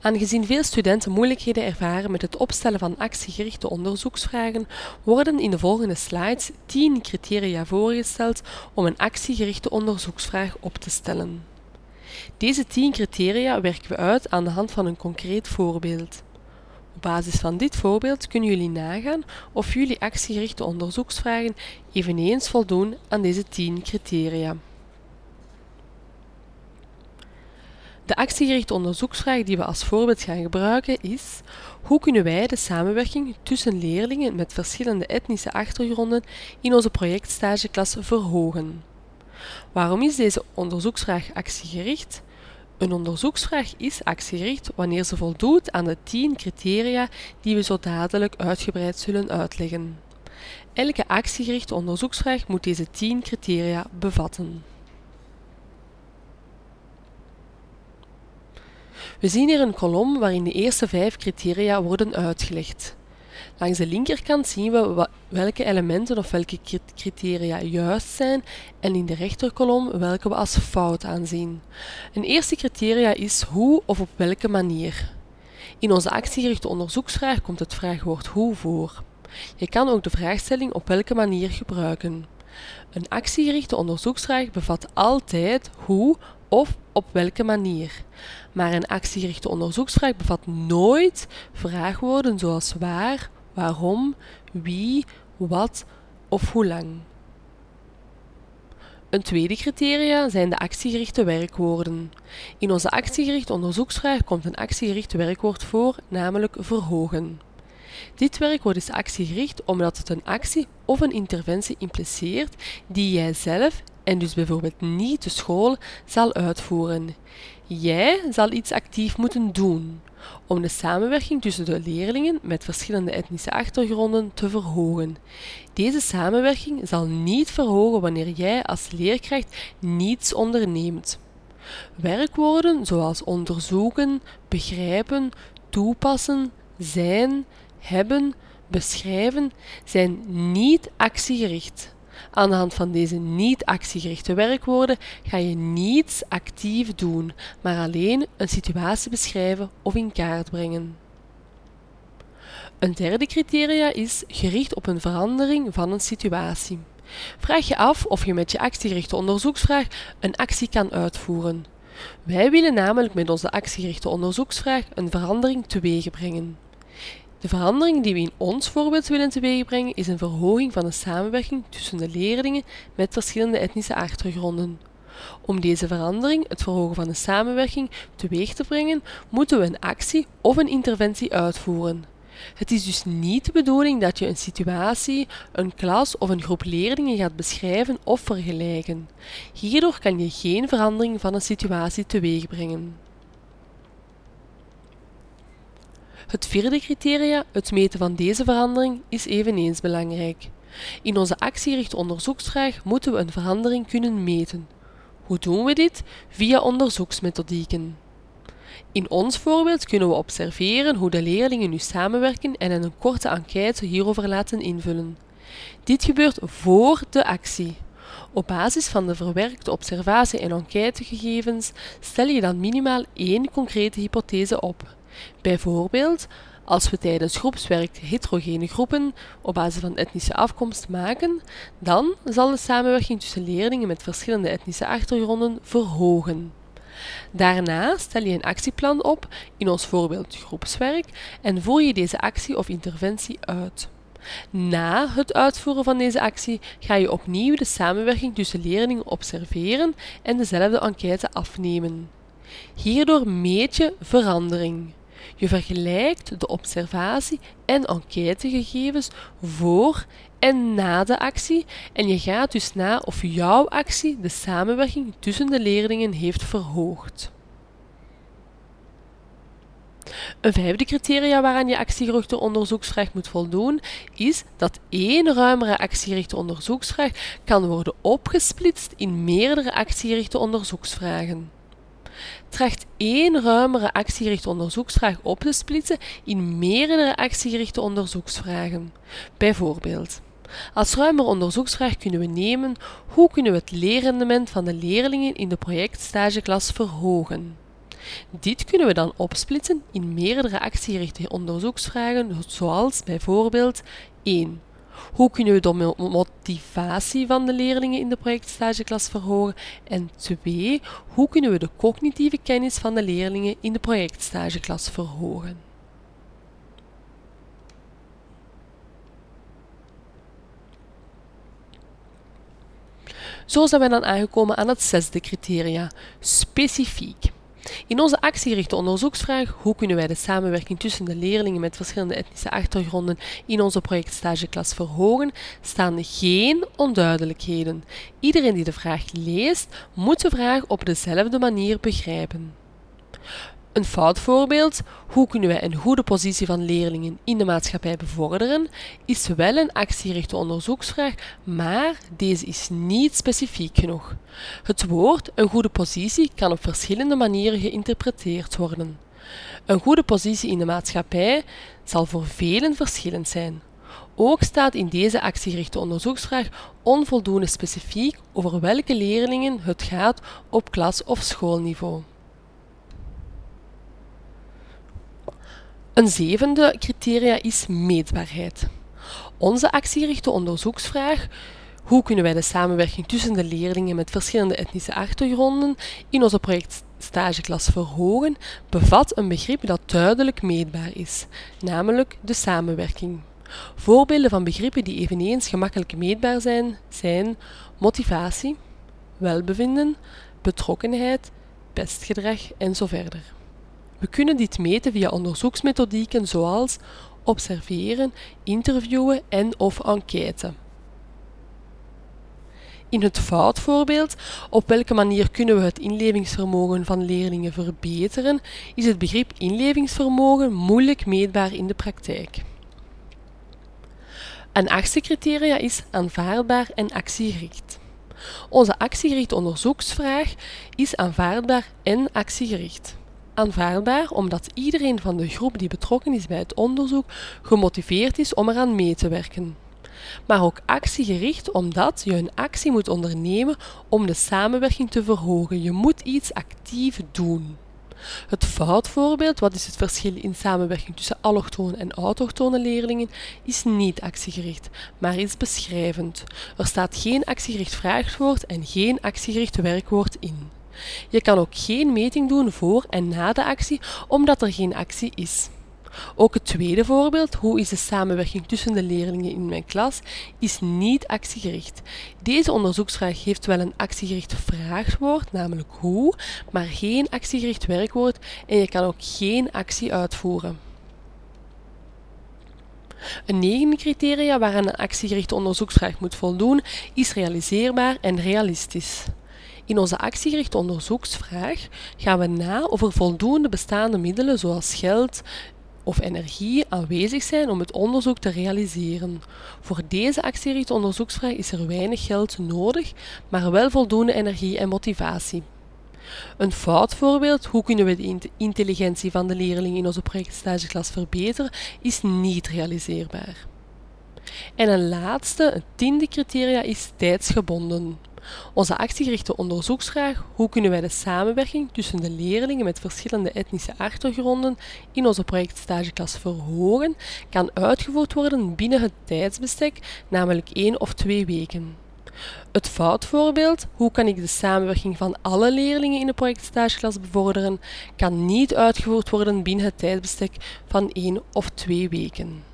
Aangezien veel studenten moeilijkheden ervaren met het opstellen van actiegerichte onderzoeksvragen, worden in de volgende slides 10 criteria voorgesteld om een actiegerichte onderzoeksvraag op te stellen. Deze 10 criteria werken we uit aan de hand van een concreet voorbeeld. Op basis van dit voorbeeld kunnen jullie nagaan of jullie actiegerichte onderzoeksvragen eveneens voldoen aan deze 10 criteria. De actiegerichte onderzoeksvraag die we als voorbeeld gaan gebruiken is hoe kunnen wij de samenwerking tussen leerlingen met verschillende etnische achtergronden in onze projectstageklas verhogen? Waarom is deze onderzoeksvraag actiegericht? Een onderzoeksvraag is actiegericht wanneer ze voldoet aan de 10 criteria die we zo dadelijk uitgebreid zullen uitleggen. Elke actiegerichte onderzoeksvraag moet deze 10 criteria bevatten. We zien hier een kolom waarin de eerste vijf criteria worden uitgelegd. Langs de linkerkant zien we welke elementen of welke criteria juist zijn en in de rechterkolom welke we als fout aanzien. Een eerste criteria is hoe of op welke manier. In onze actiegerichte onderzoeksvraag komt het vraagwoord hoe voor. Je kan ook de vraagstelling op welke manier gebruiken. Een actiegerichte onderzoeksvraag bevat altijd hoe of op welke manier. Maar een actiegerichte onderzoeksvraag bevat nooit vraagwoorden zoals waar, waarom, wie, wat of hoe lang. Een tweede criteria zijn de actiegerichte werkwoorden. In onze actiegerichte onderzoeksvraag komt een actiegericht werkwoord voor, namelijk verhogen. Dit werkwoord is actiegericht omdat het een actie of een interventie impliceert die jij zelf en dus bijvoorbeeld niet de school zal uitvoeren. Jij zal iets actief moeten doen om de samenwerking tussen de leerlingen met verschillende etnische achtergronden te verhogen. Deze samenwerking zal niet verhogen wanneer jij als leerkracht niets onderneemt. Werkwoorden zoals onderzoeken, begrijpen, toepassen, zijn, hebben, beschrijven zijn niet actiegericht. Aan de hand van deze niet-actiegerichte werkwoorden ga je niets actief doen, maar alleen een situatie beschrijven of in kaart brengen. Een derde criteria is gericht op een verandering van een situatie. Vraag je af of je met je actiegerichte onderzoeksvraag een actie kan uitvoeren. Wij willen namelijk met onze actiegerichte onderzoeksvraag een verandering teweegbrengen. De verandering die we in ons voorbeeld willen teweegbrengen is een verhoging van de samenwerking tussen de leerlingen met verschillende etnische achtergronden. Om deze verandering, het verhogen van de samenwerking, teweeg te brengen, moeten we een actie of een interventie uitvoeren. Het is dus niet de bedoeling dat je een situatie, een klas of een groep leerlingen gaat beschrijven of vergelijken. Hierdoor kan je geen verandering van een situatie teweegbrengen. Het vierde criteria, het meten van deze verandering, is eveneens belangrijk. In onze actiegerichte onderzoeksvraag moeten we een verandering kunnen meten. Hoe doen we dit? Via onderzoeksmethodieken. In ons voorbeeld kunnen we observeren hoe de leerlingen nu samenwerken en een korte enquête hierover laten invullen. Dit gebeurt voor de actie. Op basis van de verwerkte observatie- en enquêtegegevens stel je dan minimaal één concrete hypothese op. Bijvoorbeeld, als we tijdens groepswerk heterogene groepen op basis van etnische afkomst maken, dan zal de samenwerking tussen leerlingen met verschillende etnische achtergronden verhogen. Daarna stel je een actieplan op, in ons voorbeeld groepswerk, en voer je deze actie of interventie uit. Na het uitvoeren van deze actie ga je opnieuw de samenwerking tussen leerlingen observeren en dezelfde enquête afnemen. Hierdoor meet je verandering. Je vergelijkt de observatie- en enquêtegegevens voor en na de actie en je gaat dus na of jouw actie de samenwerking tussen de leerlingen heeft verhoogd. Een vijfde criteria waaraan je actiegerichte onderzoeksvraag moet voldoen, is dat één ruimere actiegerichte onderzoeksvraag kan worden opgesplitst in meerdere actiegerichte onderzoeksvragen tracht één ruimere actiegerichte onderzoeksvraag op te splitsen in meerdere actiegerichte onderzoeksvragen. Bijvoorbeeld, als ruimer onderzoeksvraag kunnen we nemen hoe kunnen we het leerrendement van de leerlingen in de projectstageklas verhogen. Dit kunnen we dan opsplitsen in meerdere actiegerichte onderzoeksvragen, zoals bijvoorbeeld 1. Hoe kunnen we de motivatie van de leerlingen in de projectstageklas verhogen? En 2. Hoe kunnen we de cognitieve kennis van de leerlingen in de projectstageklas verhogen? Zo zijn we dan aangekomen aan het zesde criteria, specifiek. In onze actiegerichte onderzoeksvraag hoe kunnen wij de samenwerking tussen de leerlingen met verschillende etnische achtergronden in onze projectstageklas verhogen, staan geen onduidelijkheden. Iedereen die de vraag leest, moet de vraag op dezelfde manier begrijpen. Een fout voorbeeld, hoe kunnen wij een goede positie van leerlingen in de maatschappij bevorderen, is wel een actiegerichte onderzoeksvraag, maar deze is niet specifiek genoeg. Het woord een goede positie kan op verschillende manieren geïnterpreteerd worden. Een goede positie in de maatschappij zal voor velen verschillend zijn. Ook staat in deze actiegerichte onderzoeksvraag onvoldoende specifiek over welke leerlingen het gaat op klas- of schoolniveau. Een zevende criteria is meetbaarheid. Onze actiegerichte onderzoeksvraag hoe kunnen wij de samenwerking tussen de leerlingen met verschillende etnische achtergronden in onze project stageklas verhogen, bevat een begrip dat duidelijk meetbaar is, namelijk de samenwerking. Voorbeelden van begrippen die eveneens gemakkelijk meetbaar zijn, zijn motivatie, welbevinden, betrokkenheid, pestgedrag en zo verder. We kunnen dit meten via onderzoeksmethodieken zoals observeren, interviewen en of enquête. In het foutvoorbeeld, op welke manier kunnen we het inlevingsvermogen van leerlingen verbeteren, is het begrip inlevingsvermogen moeilijk meetbaar in de praktijk. Een achtste criteria is aanvaardbaar en actiegericht. Onze actiegerichte onderzoeksvraag is aanvaardbaar en actiegericht aanvaardbaar omdat iedereen van de groep die betrokken is bij het onderzoek gemotiveerd is om eraan mee te werken. Maar ook actiegericht omdat je een actie moet ondernemen om de samenwerking te verhogen. Je moet iets actief doen. Het foutvoorbeeld, wat is het verschil in samenwerking tussen allochtone en autochtone leerlingen, is niet actiegericht, maar is beschrijvend. Er staat geen actiegericht vraagwoord en geen actiegericht werkwoord in. Je kan ook geen meting doen voor en na de actie, omdat er geen actie is. Ook het tweede voorbeeld, hoe is de samenwerking tussen de leerlingen in mijn klas, is niet actiegericht. Deze onderzoeksvraag heeft wel een actiegericht vraagwoord, namelijk hoe, maar geen actiegericht werkwoord en je kan ook geen actie uitvoeren. Een negende criteria waaraan een actiegerichte onderzoeksvraag moet voldoen, is realiseerbaar en realistisch. In onze actiegerichte onderzoeksvraag gaan we na of er voldoende bestaande middelen zoals geld of energie aanwezig zijn om het onderzoek te realiseren. Voor deze actiegerichte onderzoeksvraag is er weinig geld nodig, maar wel voldoende energie en motivatie. Een fout voorbeeld, hoe kunnen we de intelligentie van de leerling in onze projectstageklas verbeteren, is niet realiseerbaar. En een laatste, een tiende criteria, is tijdsgebonden. Onze actiegerichte onderzoeksvraag hoe kunnen wij de samenwerking tussen de leerlingen met verschillende etnische achtergronden in onze projectstageklas verhogen, kan uitgevoerd worden binnen het tijdsbestek, namelijk één of twee weken. Het foutvoorbeeld, hoe kan ik de samenwerking van alle leerlingen in de projectstageklas bevorderen, kan niet uitgevoerd worden binnen het tijdsbestek van één of twee weken.